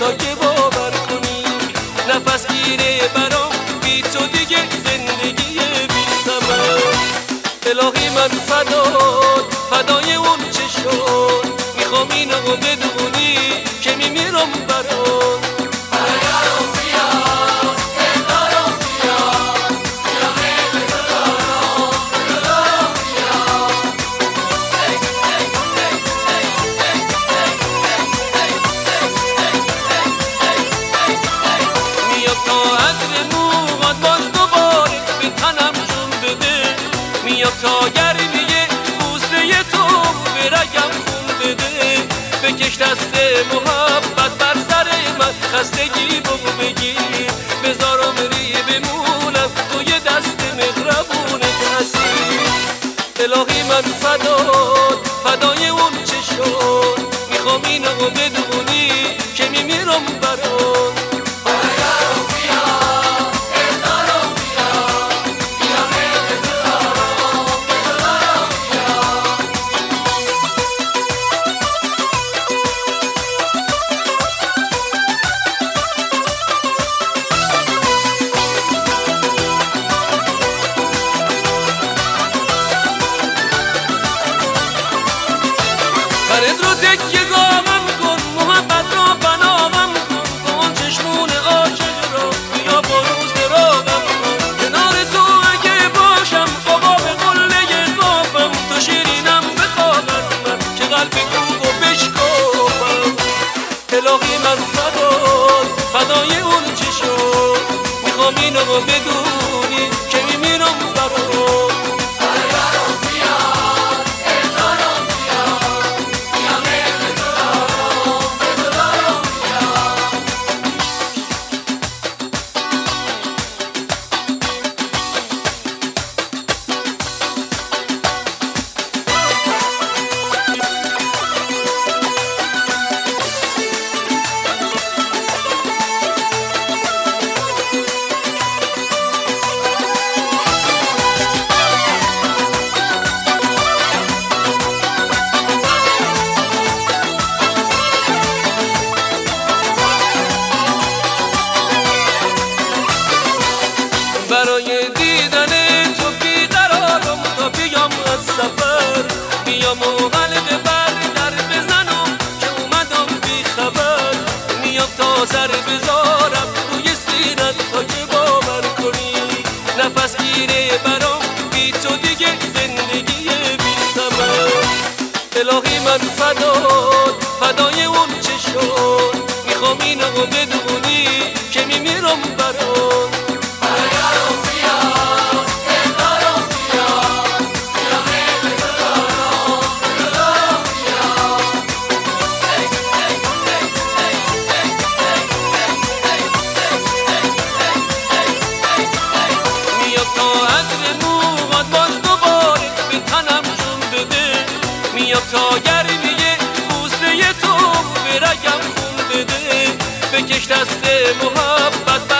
تا که باور کنی. نفس گیره برام بی تو دیگه زندگی بی سمن الهی من فدا فدای اون چه شد؟ می‌خوام اینو رو بدون بکش دست محبت بر سر من. خستگی بگو بگی بزارم عمری بمونم. توی دست مهربون هستی الهی من فداد فدای اون چه شد؟ می‌خوام اینو بدونی که میمیرم برات. domino, bobedo میام و قلب بر در بزنم که اومدم بی خبر. میام تا سر بذارم روی سیرت تا که باور کنی. نفس گیره برام بی تو دیگه زندگی بی سمر الهی من فدا فدای اون چه شد؟ می‌خوام اینو بدونی که میمیرم برات شکست محبت